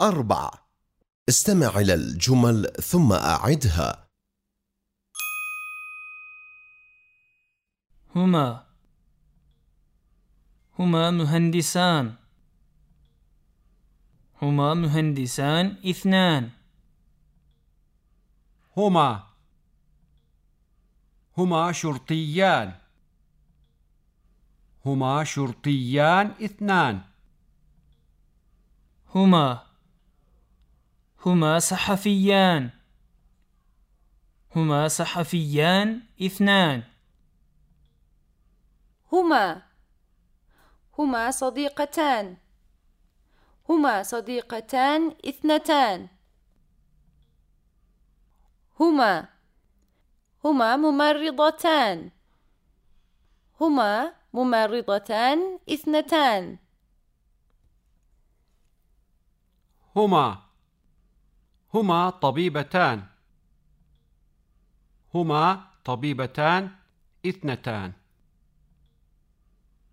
أربع استمع إلى الجمل ثم أعدها. هما. هما مهندسان. هما مهندسان اثنان. هما. هما شرطيان. هما شرطيان اثنان. هما. هما صحفيان. هما صحفيان اثنان. هما. هما صديقتان. هما صديقتان اثنتان. هما. هما ممرضتان. هما ممرضتان اثنتان. هما. هما طبيبتان. هما طبيبتان اثنتان.